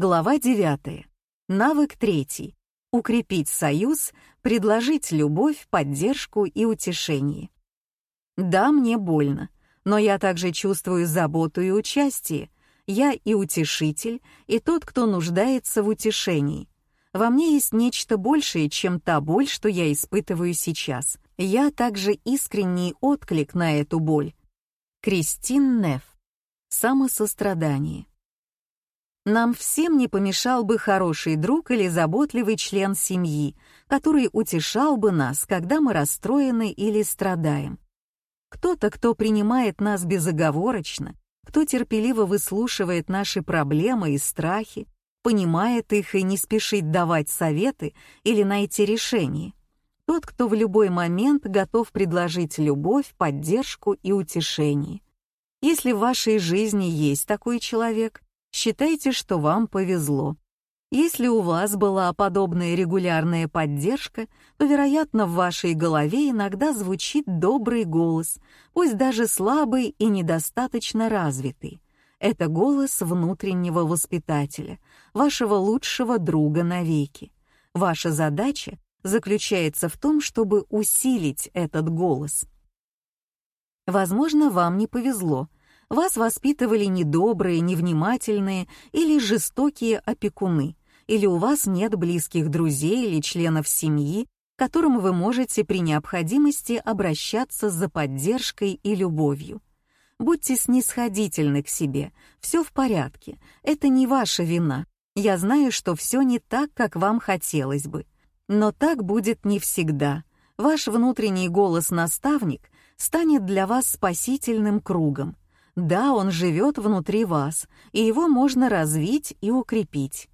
Глава 9. Навык третий. Укрепить союз, предложить любовь, поддержку и утешение. Да, мне больно, но я также чувствую заботу и участие. Я и утешитель, и тот, кто нуждается в утешении. Во мне есть нечто большее, чем та боль, что я испытываю сейчас. Я также искренний отклик на эту боль. Кристин Неф. Самосострадание. Нам всем не помешал бы хороший друг или заботливый член семьи, который утешал бы нас, когда мы расстроены или страдаем. Кто-то, кто принимает нас безоговорочно, кто терпеливо выслушивает наши проблемы и страхи, понимает их и не спешит давать советы или найти решение. Тот, кто в любой момент готов предложить любовь, поддержку и утешение. Если в вашей жизни есть такой человек, считайте, что вам повезло. Если у вас была подобная регулярная поддержка, то, вероятно, в вашей голове иногда звучит добрый голос, пусть даже слабый и недостаточно развитый. Это голос внутреннего воспитателя, вашего лучшего друга навеки. Ваша задача заключается в том, чтобы усилить этот голос. Возможно, вам не повезло, вас воспитывали недобрые, невнимательные или жестокие опекуны, или у вас нет близких друзей или членов семьи, к которым вы можете при необходимости обращаться за поддержкой и любовью. Будьте снисходительны к себе, все в порядке, это не ваша вина. Я знаю, что все не так, как вам хотелось бы. Но так будет не всегда. Ваш внутренний голос-наставник станет для вас спасительным кругом, да, он живет внутри вас, и его можно развить и укрепить.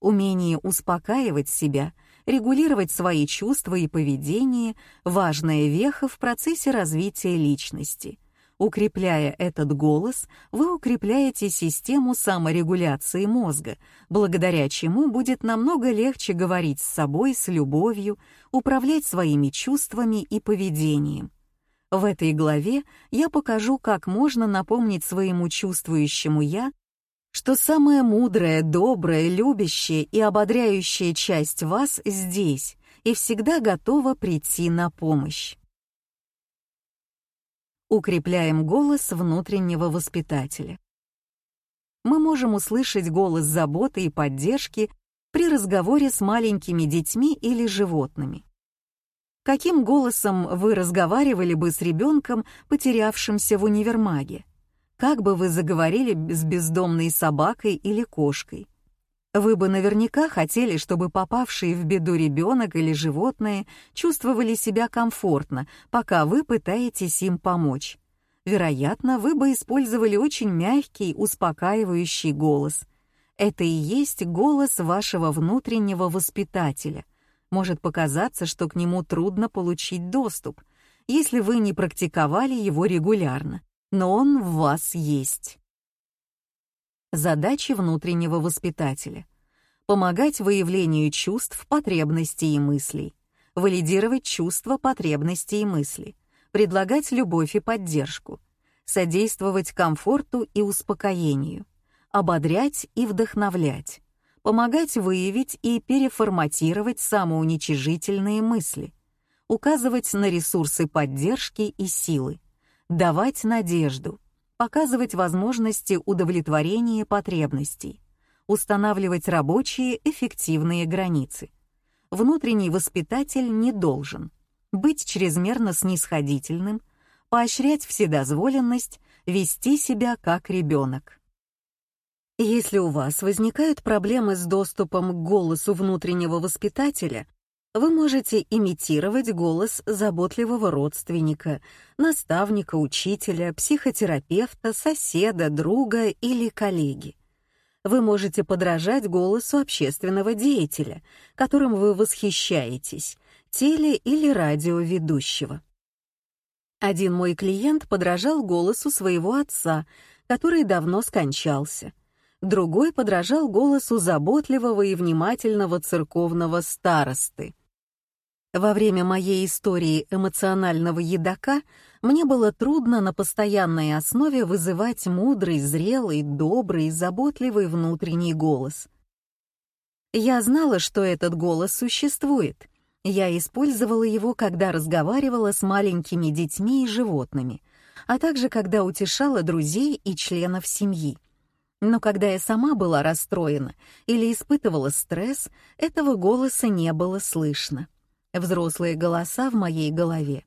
Умение успокаивать себя, регулировать свои чувства и поведение — важная веха в процессе развития личности. Укрепляя этот голос, вы укрепляете систему саморегуляции мозга, благодаря чему будет намного легче говорить с собой с любовью, управлять своими чувствами и поведением. В этой главе я покажу, как можно напомнить своему чувствующему «я», что самая мудрая, добрая, любящая и ободряющая часть вас здесь и всегда готова прийти на помощь. Укрепляем голос внутреннего воспитателя. Мы можем услышать голос заботы и поддержки при разговоре с маленькими детьми или животными. Каким голосом вы разговаривали бы с ребенком, потерявшимся в универмаге? Как бы вы заговорили с бездомной собакой или кошкой? Вы бы наверняка хотели, чтобы попавшие в беду ребенок или животное чувствовали себя комфортно, пока вы пытаетесь им помочь. Вероятно, вы бы использовали очень мягкий, успокаивающий голос. Это и есть голос вашего внутреннего воспитателя — может показаться, что к нему трудно получить доступ, если вы не практиковали его регулярно, но он в вас есть. Задачи внутреннего воспитателя. Помогать выявлению чувств, потребностей и мыслей. Валидировать чувства, потребности и мысли. Предлагать любовь и поддержку. Содействовать комфорту и успокоению. Ободрять и вдохновлять помогать выявить и переформатировать самоуничижительные мысли, указывать на ресурсы поддержки и силы, давать надежду, показывать возможности удовлетворения потребностей, устанавливать рабочие эффективные границы. Внутренний воспитатель не должен быть чрезмерно снисходительным, поощрять вседозволенность, вести себя как ребенок. Если у вас возникают проблемы с доступом к голосу внутреннего воспитателя, вы можете имитировать голос заботливого родственника, наставника, учителя, психотерапевта, соседа, друга или коллеги. Вы можете подражать голосу общественного деятеля, которым вы восхищаетесь, теле- или радиоведущего. Один мой клиент подражал голосу своего отца, который давно скончался другой подражал голосу заботливого и внимательного церковного старосты. Во время моей истории эмоционального едока мне было трудно на постоянной основе вызывать мудрый, зрелый, добрый, заботливый внутренний голос. Я знала, что этот голос существует. Я использовала его, когда разговаривала с маленькими детьми и животными, а также когда утешала друзей и членов семьи. Но когда я сама была расстроена или испытывала стресс, этого голоса не было слышно. Взрослые голоса в моей голове,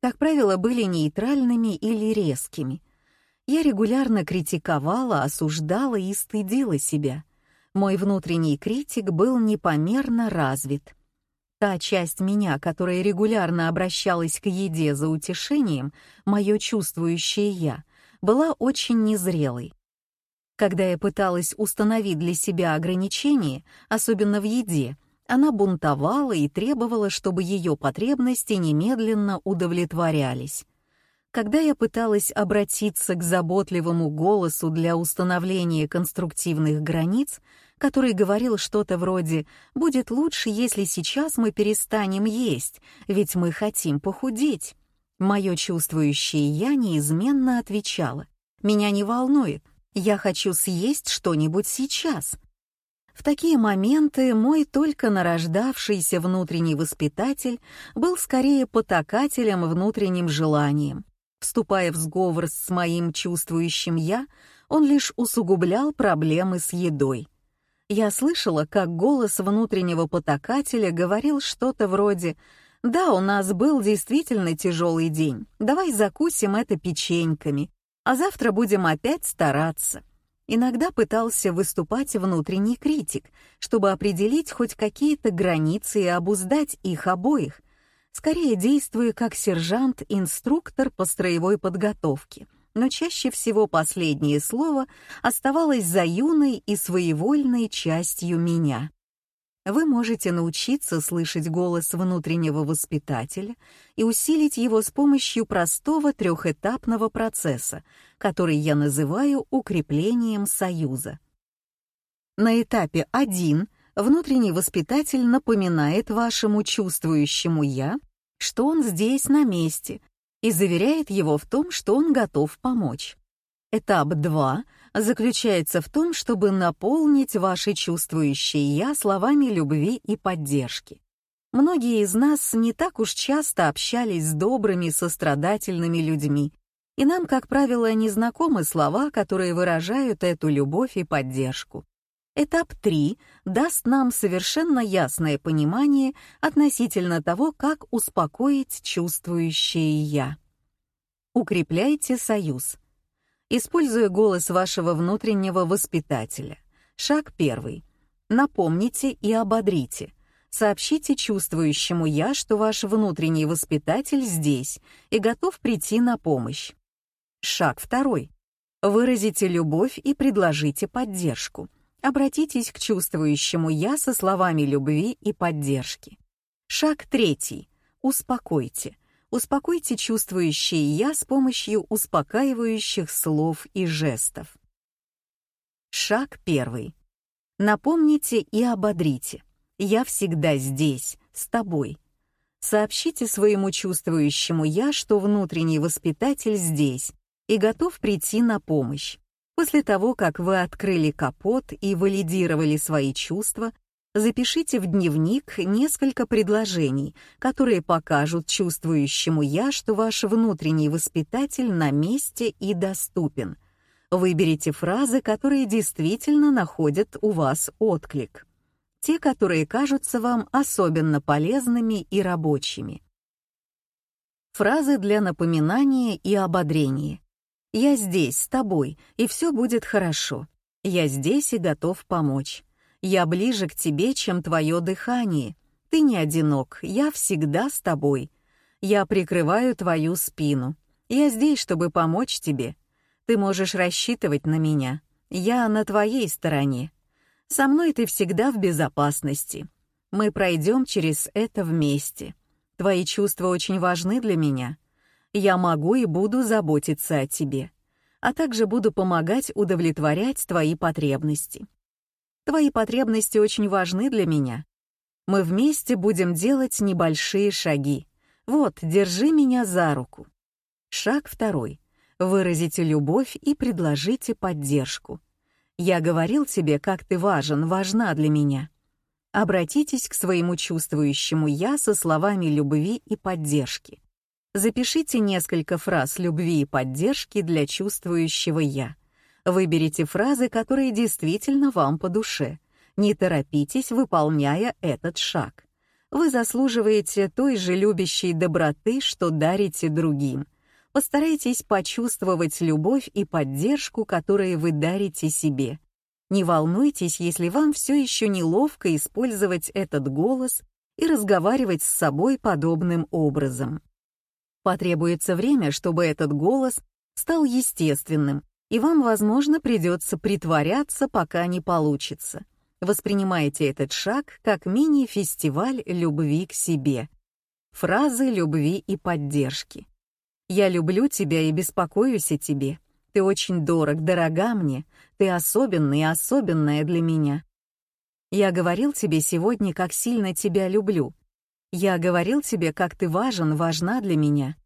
как правило, были нейтральными или резкими. Я регулярно критиковала, осуждала и стыдила себя. Мой внутренний критик был непомерно развит. Та часть меня, которая регулярно обращалась к еде за утешением, мое чувствующее «я», была очень незрелой. Когда я пыталась установить для себя ограничения, особенно в еде, она бунтовала и требовала, чтобы ее потребности немедленно удовлетворялись. Когда я пыталась обратиться к заботливому голосу для установления конструктивных границ, который говорил что-то вроде «будет лучше, если сейчас мы перестанем есть, ведь мы хотим похудеть», мое чувствующее «я» неизменно отвечало «меня не волнует, я хочу съесть что-нибудь сейчас». В такие моменты мой только нарождавшийся внутренний воспитатель был скорее потакателем внутренним желанием. Вступая в сговор с моим чувствующим «я», он лишь усугублял проблемы с едой. Я слышала, как голос внутреннего потакателя говорил что-то вроде «Да, у нас был действительно тяжелый день, давай закусим это печеньками, а завтра будем опять стараться». Иногда пытался выступать внутренний критик, чтобы определить хоть какие-то границы и обуздать их обоих, скорее действуя как сержант-инструктор по строевой подготовке. Но чаще всего последнее слово оставалось за юной и своевольной частью меня. Вы можете научиться слышать голос внутреннего воспитателя и усилить его с помощью простого трехэтапного процесса, который я называю укреплением союза. На этапе 1 внутренний воспитатель напоминает вашему чувствующему «я», что он здесь на месте, и заверяет его в том, что он готов помочь. Этап 2 заключается в том, чтобы наполнить ваше чувствующее «я» словами любви и поддержки. Многие из нас не так уж часто общались с добрыми, сострадательными людьми, и нам, как правило, не знакомы слова, которые выражают эту любовь и поддержку. Этап 3 даст нам совершенно ясное понимание относительно того, как успокоить чувствующее «я». Укрепляйте союз — используя голос вашего внутреннего воспитателя. Шаг первый. Напомните и ободрите. Сообщите чувствующему «я», что ваш внутренний воспитатель здесь и готов прийти на помощь. Шаг второй. Выразите любовь и предложите поддержку. Обратитесь к чувствующему «я» со словами любви и поддержки. Шаг третий. Успокойте. Успокойте чувствующее «я» с помощью успокаивающих слов и жестов. Шаг первый. Напомните и ободрите. «Я всегда здесь, с тобой». Сообщите своему чувствующему «я», что внутренний воспитатель здесь и готов прийти на помощь. После того, как вы открыли капот и валидировали свои чувства, запишите в дневник несколько предложений, которые покажут чувствующему «я», что ваш внутренний воспитатель на месте и доступен. Выберите фразы, которые действительно находят у вас отклик. Те, которые кажутся вам особенно полезными и рабочими. Фразы для напоминания и ободрения. «Я здесь, с тобой, и все будет хорошо. Я здесь и готов помочь. Я ближе к тебе, чем твое дыхание. Ты не одинок, я всегда с тобой. Я прикрываю твою спину. Я здесь, чтобы помочь тебе. Ты можешь рассчитывать на меня. Я на твоей стороне. Со мной ты всегда в безопасности. Мы пройдем через это вместе. Твои чувства очень важны для меня. Я могу и буду заботиться о тебе, а также буду помогать удовлетворять твои потребности. Твои потребности очень важны для меня. Мы вместе будем делать небольшие шаги. Вот, держи меня за руку. Шаг второй. Выразите любовь и предложите поддержку. Я говорил тебе, как ты важен, важна для меня. Обратитесь к своему чувствующему «я» со словами любви и поддержки. Запишите несколько фраз любви и поддержки для чувствующего «я». Выберите фразы, которые действительно вам по душе. Не торопитесь, выполняя этот шаг. Вы заслуживаете той же любящей доброты, что дарите другим. Постарайтесь почувствовать любовь и поддержку, которые вы дарите себе. Не волнуйтесь, если вам все еще неловко использовать этот голос и разговаривать с собой подобным образом. Потребуется время, чтобы этот голос стал естественным, и вам, возможно, придется притворяться, пока не получится. Воспринимайте этот шаг как мини-фестиваль любви к себе. Фразы любви и поддержки. «Я люблю тебя и беспокоюсь о тебе. Ты очень дорог, дорога мне. Ты особенный и особенная для меня. Я говорил тебе сегодня, как сильно тебя люблю. Я говорил тебе, как ты важен, важна для меня.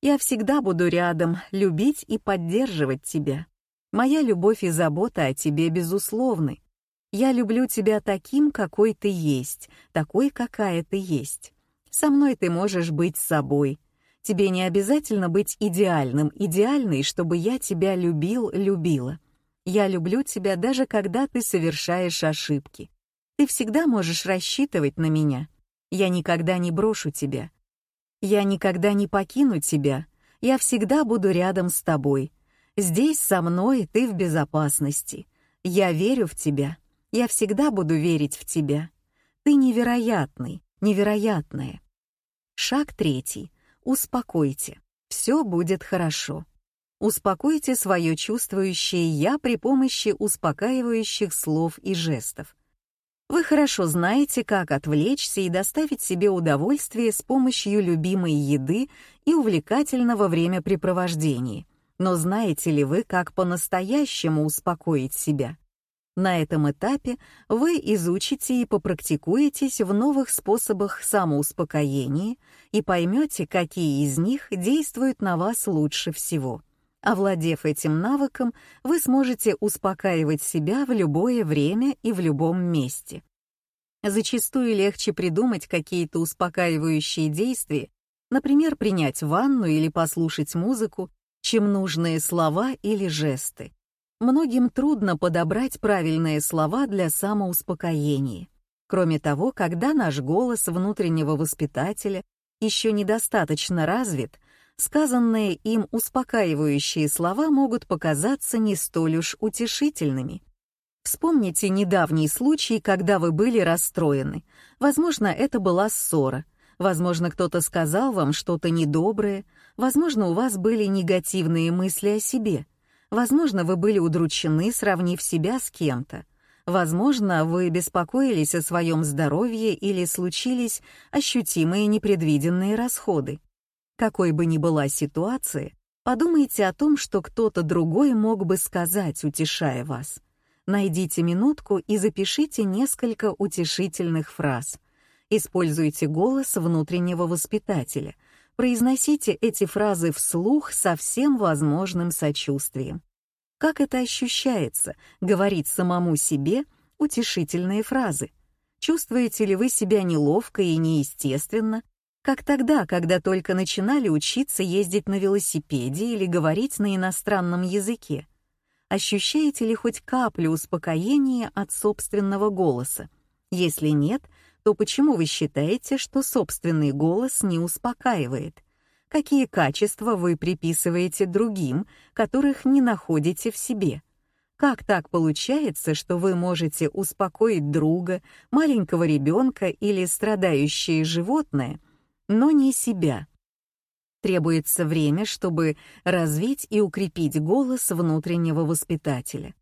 Я всегда буду рядом, любить и поддерживать тебя. Моя любовь и забота о тебе безусловны. Я люблю тебя таким, какой ты есть, такой, какая ты есть. Со мной ты можешь быть собой, Тебе не обязательно быть идеальным, идеальной, чтобы я тебя любил, любила. Я люблю тебя даже когда ты совершаешь ошибки. Ты всегда можешь рассчитывать на меня. Я никогда не брошу тебя. Я никогда не покину тебя. Я всегда буду рядом с тобой. Здесь со мной ты в безопасности. Я верю в тебя. Я всегда буду верить в тебя. Ты невероятный, невероятная. Шаг третий. Успокойте. Все будет хорошо. Успокойте свое чувствующее «я» при помощи успокаивающих слов и жестов. Вы хорошо знаете, как отвлечься и доставить себе удовольствие с помощью любимой еды и увлекательного времяпрепровождения. Но знаете ли вы, как по-настоящему успокоить себя? На этом этапе вы изучите и попрактикуетесь в новых способах самоуспокоения и поймете, какие из них действуют на вас лучше всего. Овладев этим навыком, вы сможете успокаивать себя в любое время и в любом месте. Зачастую легче придумать какие-то успокаивающие действия, например, принять ванну или послушать музыку, чем нужные слова или жесты. Многим трудно подобрать правильные слова для самоуспокоения. Кроме того, когда наш голос внутреннего воспитателя еще недостаточно развит, сказанные им успокаивающие слова могут показаться не столь уж утешительными. Вспомните недавний случай, когда вы были расстроены. Возможно, это была ссора. Возможно, кто-то сказал вам что-то недоброе. Возможно, у вас были негативные мысли о себе. Возможно, вы были удручены, сравнив себя с кем-то. Возможно, вы беспокоились о своем здоровье или случились ощутимые непредвиденные расходы. Какой бы ни была ситуация, подумайте о том, что кто-то другой мог бы сказать, утешая вас. Найдите минутку и запишите несколько утешительных фраз. Используйте голос внутреннего воспитателя — произносите эти фразы вслух со всем возможным сочувствием. Как это ощущается — говорить самому себе утешительные фразы? Чувствуете ли вы себя неловко и неестественно, как тогда, когда только начинали учиться ездить на велосипеде или говорить на иностранном языке? Ощущаете ли хоть каплю успокоения от собственного голоса? Если нет — то почему вы считаете, что собственный голос не успокаивает? Какие качества вы приписываете другим, которых не находите в себе? Как так получается, что вы можете успокоить друга, маленького ребенка или страдающее животное, но не себя? Требуется время, чтобы развить и укрепить голос внутреннего воспитателя.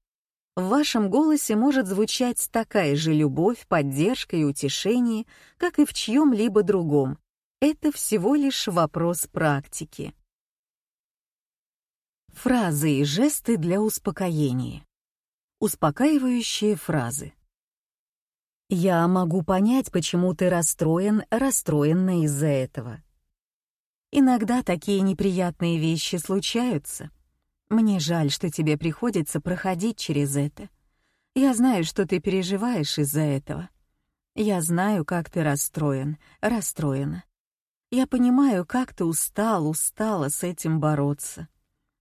В вашем голосе может звучать такая же любовь, поддержка и утешение, как и в чьем-либо другом. Это всего лишь вопрос практики. Фразы и жесты для успокоения. Успокаивающие фразы. «Я могу понять, почему ты расстроен, расстроена из-за этого». Иногда такие неприятные вещи случаются. Мне жаль, что тебе приходится проходить через это. Я знаю, что ты переживаешь из-за этого. Я знаю, как ты расстроен, расстроена. Я понимаю, как ты устал, устала с этим бороться.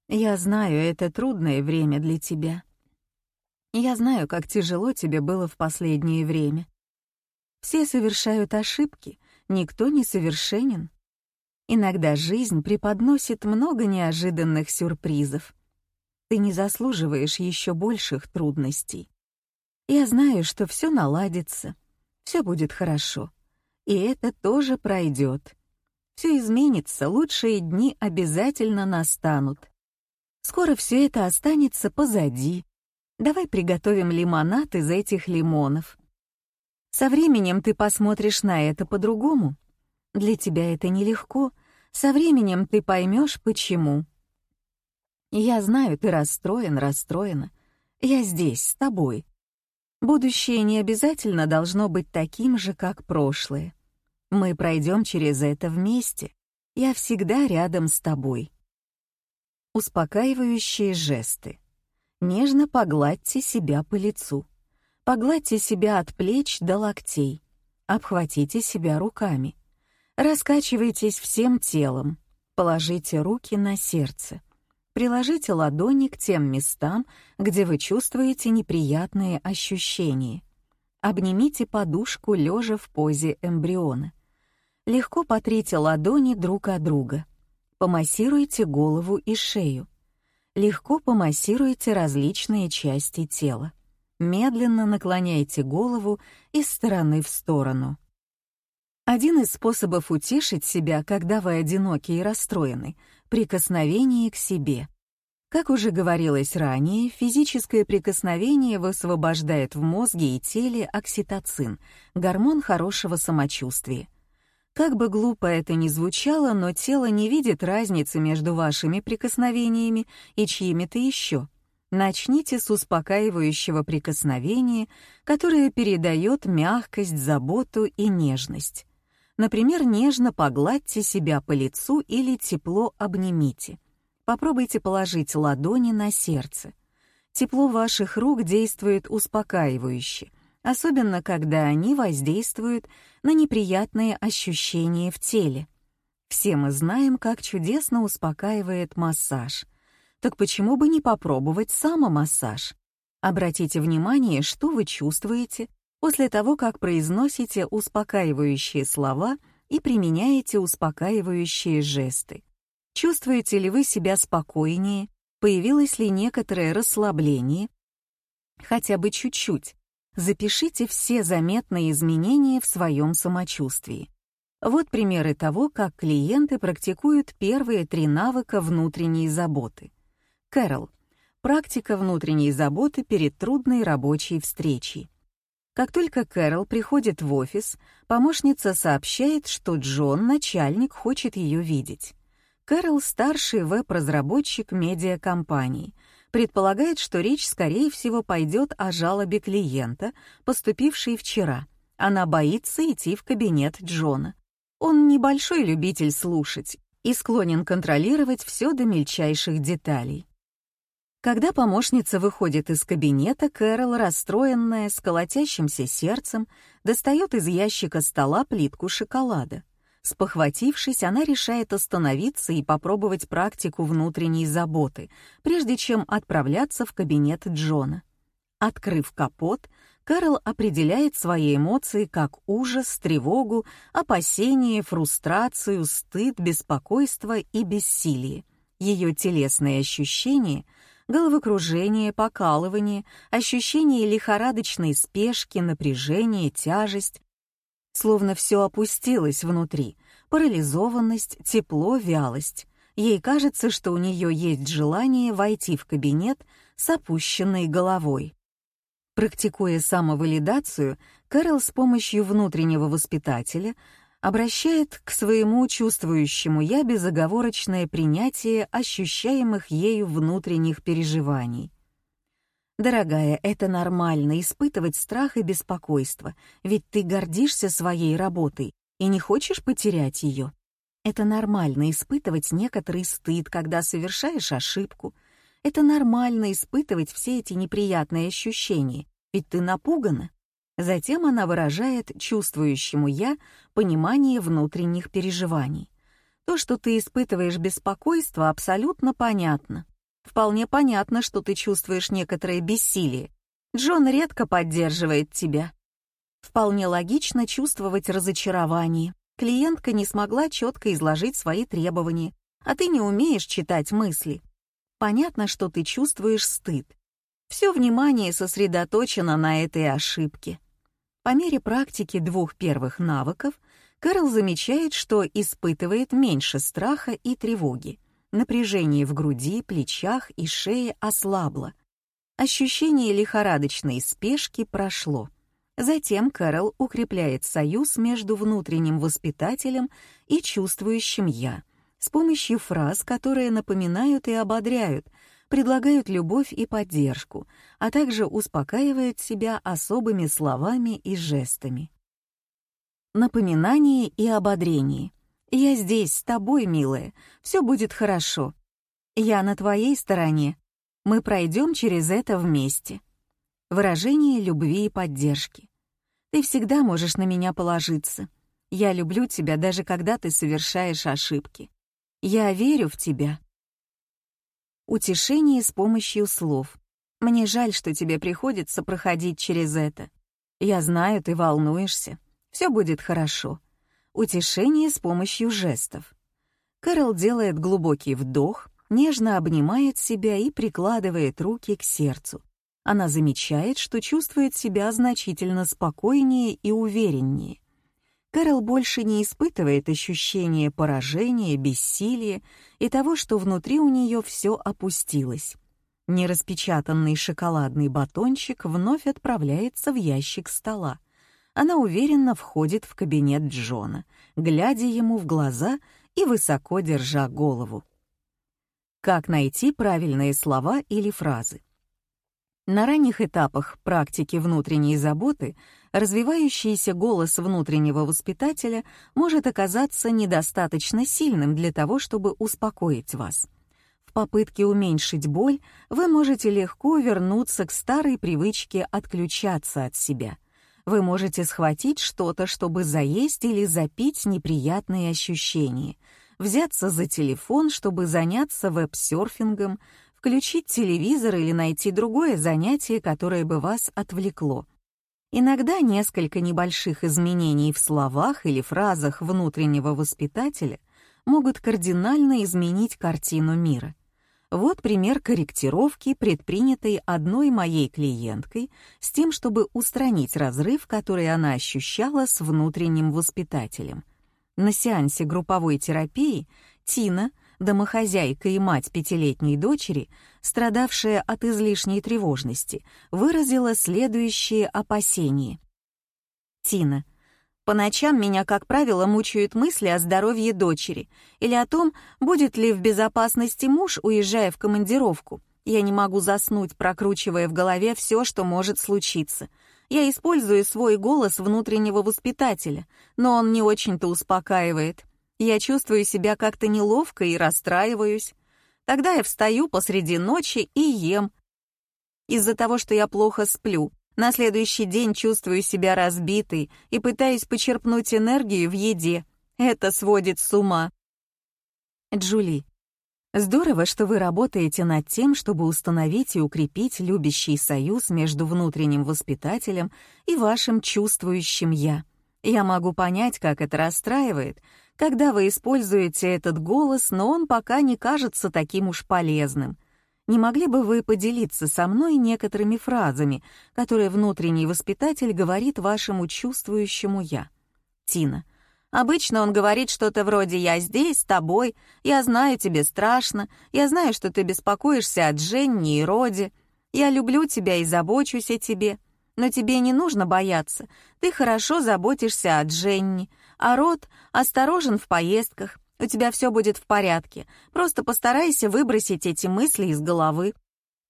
Я знаю, это трудное время для тебя. Я знаю, как тяжело тебе было в последнее время. Все совершают ошибки, никто не совершенен. Иногда жизнь преподносит много неожиданных сюрпризов. Ты не заслуживаешь еще больших трудностей. Я знаю, что все наладится, все будет хорошо. И это тоже пройдет. Все изменится, лучшие дни обязательно настанут. Скоро все это останется позади. Давай приготовим лимонад из этих лимонов. Со временем ты посмотришь на это по-другому. Для тебя это нелегко. Со временем ты поймешь, почему. Я знаю, ты расстроен, расстроена. Я здесь, с тобой. Будущее не обязательно должно быть таким же, как прошлое. Мы пройдем через это вместе. Я всегда рядом с тобой. Успокаивающие жесты. Нежно погладьте себя по лицу. Погладьте себя от плеч до локтей. Обхватите себя руками. Раскачивайтесь всем телом. Положите руки на сердце. Приложите ладони к тем местам, где вы чувствуете неприятные ощущения. Обнимите подушку, лежа в позе эмбриона. Легко потрите ладони друг от друга. Помассируйте голову и шею. Легко помассируйте различные части тела. Медленно наклоняйте голову из стороны в сторону. Один из способов утешить себя, когда вы одиноки и расстроены — прикосновение к себе. Как уже говорилось ранее, физическое прикосновение высвобождает в мозге и теле окситоцин, гормон хорошего самочувствия. Как бы глупо это ни звучало, но тело не видит разницы между вашими прикосновениями и чьими-то еще. Начните с успокаивающего прикосновения, которое передает мягкость, заботу и нежность. Например, нежно погладьте себя по лицу или тепло обнимите. Попробуйте положить ладони на сердце. Тепло ваших рук действует успокаивающе, особенно когда они воздействуют на неприятные ощущения в теле. Все мы знаем, как чудесно успокаивает массаж. Так почему бы не попробовать самомассаж? Обратите внимание, что вы чувствуете, после того, как произносите успокаивающие слова и применяете успокаивающие жесты. Чувствуете ли вы себя спокойнее, появилось ли некоторое расслабление? Хотя бы чуть-чуть. Запишите все заметные изменения в своем самочувствии. Вот примеры того, как клиенты практикуют первые три навыка внутренней заботы. Кэрол. Практика внутренней заботы перед трудной рабочей встречей. Как только Кэрол приходит в офис, помощница сообщает, что Джон, начальник, хочет ее видеть. Кэрол — старший веб-разработчик медиакомпании. Предполагает, что речь, скорее всего, пойдет о жалобе клиента, поступившей вчера. Она боится идти в кабинет Джона. Он небольшой любитель слушать и склонен контролировать все до мельчайших деталей. Когда помощница выходит из кабинета, Кэрол, расстроенная, с колотящимся сердцем, достает из ящика стола плитку шоколада. Спохватившись, она решает остановиться и попробовать практику внутренней заботы, прежде чем отправляться в кабинет Джона. Открыв капот, Кэрол определяет свои эмоции как ужас, тревогу, опасение, фрустрацию, стыд, беспокойство и бессилие. Ее телесные ощущения — головокружение, покалывание, ощущение лихорадочной спешки, напряжение, тяжесть. Словно все опустилось внутри, парализованность, тепло, вялость. Ей кажется, что у нее есть желание войти в кабинет с опущенной головой. Практикуя самовалидацию, Кэрол с помощью внутреннего воспитателя обращает к своему чувствующему «я» безоговорочное принятие ощущаемых ею внутренних переживаний. Дорогая, это нормально испытывать страх и беспокойство, ведь ты гордишься своей работой и не хочешь потерять ее. Это нормально испытывать некоторый стыд, когда совершаешь ошибку. Это нормально испытывать все эти неприятные ощущения, ведь ты напугана. Затем она выражает чувствующему «я» понимание внутренних переживаний. То, что ты испытываешь беспокойство, абсолютно понятно. Вполне понятно, что ты чувствуешь некоторое бессилие. Джон редко поддерживает тебя. Вполне логично чувствовать разочарование. Клиентка не смогла четко изложить свои требования, а ты не умеешь читать мысли. Понятно, что ты чувствуешь стыд. Все внимание сосредоточено на этой ошибке. По мере практики двух первых навыков Кэрол замечает, что испытывает меньше страха и тревоги. Напряжение в груди, плечах и шее ослабло. Ощущение лихорадочной спешки прошло. Затем Кэрол укрепляет союз между внутренним воспитателем и чувствующим «я» с помощью фраз, которые напоминают и ободряют, предлагают любовь и поддержку, а также успокаивают себя особыми словами и жестами. Напоминание и ободрение. «Я здесь, с тобой, милая, все будет хорошо. Я на твоей стороне. Мы пройдем через это вместе». Выражение любви и поддержки. Ты всегда можешь на меня положиться. Я люблю тебя, даже когда ты совершаешь ошибки. Я верю в тебя. Утешение с помощью слов. Мне жаль, что тебе приходится проходить через это. Я знаю, ты волнуешься. Все будет хорошо. Утешение с помощью жестов. Кэрол делает глубокий вдох, нежно обнимает себя и прикладывает руки к сердцу, она замечает, что чувствует себя значительно спокойнее и увереннее. Кэрол больше не испытывает ощущения поражения, бессилия и того, что внутри у нее все опустилось. Нераспечатанный шоколадный батончик вновь отправляется в ящик стола. Она уверенно входит в кабинет Джона, глядя ему в глаза и высоко держа голову. Как найти правильные слова или фразы? На ранних этапах практики внутренней заботы развивающийся голос внутреннего воспитателя может оказаться недостаточно сильным для того, чтобы успокоить вас. В попытке уменьшить боль вы можете легко вернуться к старой привычке отключаться от себя. Вы можете схватить что-то, чтобы заесть или запить неприятные ощущения, взяться за телефон, чтобы заняться веб-серфингом, включить телевизор или найти другое занятие, которое бы вас отвлекло. Иногда несколько небольших изменений в словах или фразах внутреннего воспитателя могут кардинально изменить картину мира. Вот пример корректировки, предпринятой одной моей клиенткой с тем, чтобы устранить разрыв, который она ощущала с внутренним воспитателем. На сеансе групповой терапии Тина домохозяйка и мать пятилетней дочери, страдавшая от излишней тревожности, выразила следующие опасения. Тина. По ночам меня, как правило, мучают мысли о здоровье дочери или о том, будет ли в безопасности муж, уезжая в командировку. Я не могу заснуть, прокручивая в голове все, что может случиться. Я использую свой голос внутреннего воспитателя, но он не очень-то успокаивает. Я чувствую себя как-то неловко и расстраиваюсь. Тогда я встаю посреди ночи и ем. Из-за того, что я плохо сплю, на следующий день чувствую себя разбитой и пытаюсь почерпнуть энергию в еде. Это сводит с ума. Джули, здорово, что вы работаете над тем, чтобы установить и укрепить любящий союз между внутренним воспитателем и вашим чувствующим «я». Я могу понять, как это расстраивает, когда вы используете этот голос, но он пока не кажется таким уж полезным. Не могли бы вы поделиться со мной некоторыми фразами, которые внутренний воспитатель говорит вашему чувствующему «я»? Тина. Обычно он говорит что-то вроде «я здесь, с тобой», «я знаю, тебе страшно», «я знаю, что ты беспокоишься о Дженни и Роде», «я люблю тебя и забочусь о тебе». Но тебе не нужно бояться, ты хорошо заботишься о Дженни, а Рот осторожен в поездках. У тебя все будет в порядке. Просто постарайся выбросить эти мысли из головы.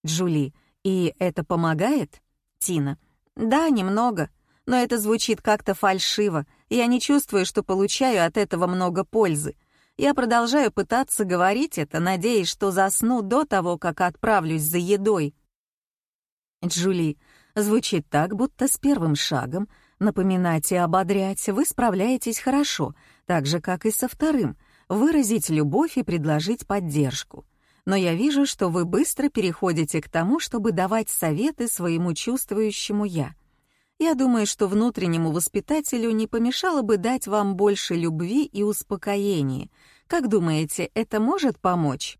Джули, и это помогает? Тина. Да, немного. Но это звучит как-то фальшиво. Я не чувствую, что получаю от этого много пользы. Я продолжаю пытаться говорить это, надеясь, что засну до того, как отправлюсь за едой. Джули, Звучит так, будто с первым шагом напоминать и ободрять вы справляетесь хорошо, так же, как и со вторым — выразить любовь и предложить поддержку. Но я вижу, что вы быстро переходите к тому, чтобы давать советы своему чувствующему «я». Я думаю, что внутреннему воспитателю не помешало бы дать вам больше любви и успокоения. Как думаете, это может помочь?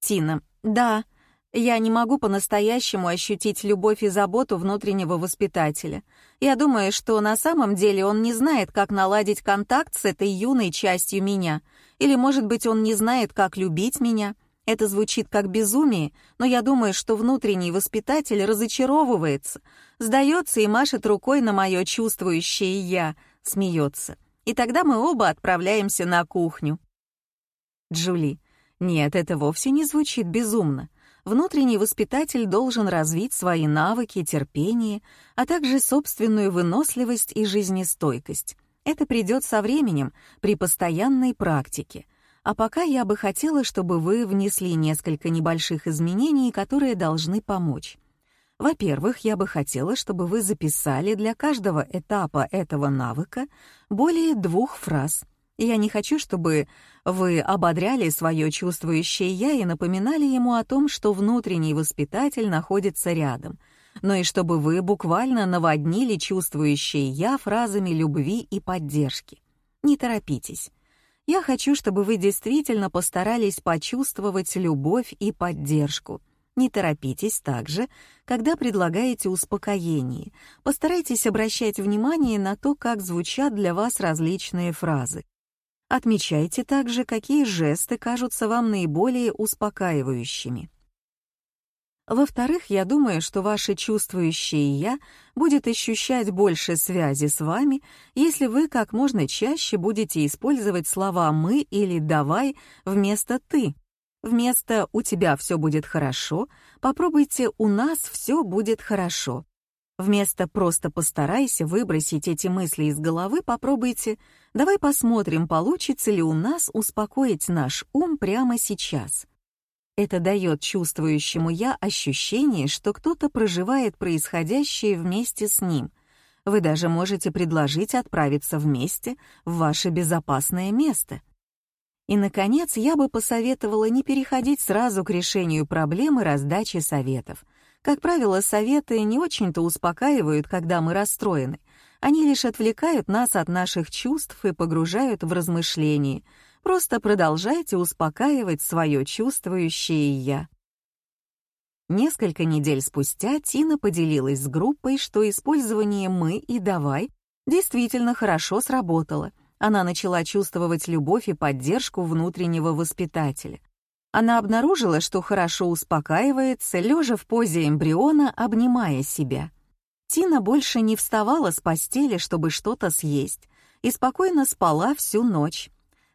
Тина. Да, я не могу по-настоящему ощутить любовь и заботу внутреннего воспитателя. Я думаю, что на самом деле он не знает, как наладить контакт с этой юной частью меня. Или, может быть, он не знает, как любить меня. Это звучит как безумие, но я думаю, что внутренний воспитатель разочаровывается, сдается и машет рукой на мое чувствующее «я», смеется. И тогда мы оба отправляемся на кухню. Джули. Нет, это вовсе не звучит безумно внутренний воспитатель должен развить свои навыки, терпение, а также собственную выносливость и жизнестойкость. Это придет со временем, при постоянной практике. А пока я бы хотела, чтобы вы внесли несколько небольших изменений, которые должны помочь. Во-первых, я бы хотела, чтобы вы записали для каждого этапа этого навыка более двух фраз — я не хочу, чтобы вы ободряли свое чувствующее «я» и напоминали ему о том, что внутренний воспитатель находится рядом, но и чтобы вы буквально наводнили чувствующее «я» фразами любви и поддержки. Не торопитесь. Я хочу, чтобы вы действительно постарались почувствовать любовь и поддержку. Не торопитесь также, когда предлагаете успокоение. Постарайтесь обращать внимание на то, как звучат для вас различные фразы. Отмечайте также, какие жесты кажутся вам наиболее успокаивающими. Во-вторых, я думаю, что ваше чувствующее «я» будет ощущать больше связи с вами, если вы как можно чаще будете использовать слова «мы» или «давай» вместо «ты». Вместо «у тебя все будет хорошо» попробуйте «у нас все будет хорошо». Вместо «просто постарайся выбросить эти мысли из головы» попробуйте «давай посмотрим, получится ли у нас успокоить наш ум прямо сейчас». Это дает чувствующему «я» ощущение, что кто-то проживает происходящее вместе с ним. Вы даже можете предложить отправиться вместе в ваше безопасное место. И, наконец, я бы посоветовала не переходить сразу к решению проблемы раздачи советов — как правило, советы не очень-то успокаивают, когда мы расстроены. Они лишь отвлекают нас от наших чувств и погружают в размышления. Просто продолжайте успокаивать свое чувствующее «я». Несколько недель спустя Тина поделилась с группой, что использование «мы» и «давай» действительно хорошо сработало. Она начала чувствовать любовь и поддержку внутреннего воспитателя. Она обнаружила, что хорошо успокаивается, лежа в позе эмбриона, обнимая себя. Тина больше не вставала с постели, чтобы что-то съесть, и спокойно спала всю ночь.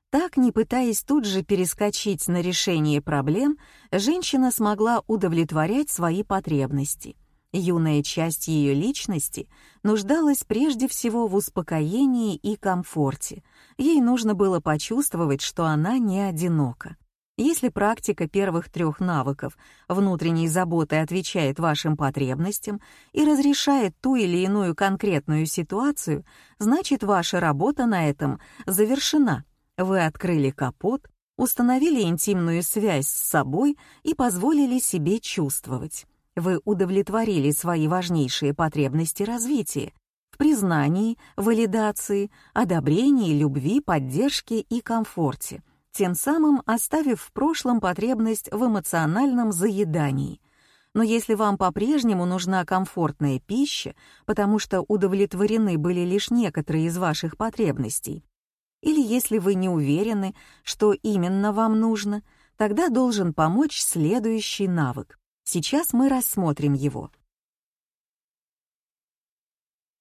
Так, не пытаясь тут же перескочить на решение проблем, женщина смогла удовлетворять свои потребности. Юная часть ее личности нуждалась прежде всего в успокоении и комфорте. Ей нужно было почувствовать, что она не одинока. Если практика первых трех навыков внутренней заботы отвечает вашим потребностям и разрешает ту или иную конкретную ситуацию, значит ваша работа на этом завершена. Вы открыли капот, установили интимную связь с собой и позволили себе чувствовать. Вы удовлетворили свои важнейшие потребности развития в признании, валидации, одобрении, любви, поддержке и комфорте — тем самым оставив в прошлом потребность в эмоциональном заедании. Но если вам по-прежнему нужна комфортная пища, потому что удовлетворены были лишь некоторые из ваших потребностей, или если вы не уверены, что именно вам нужно, тогда должен помочь следующий навык. Сейчас мы рассмотрим его —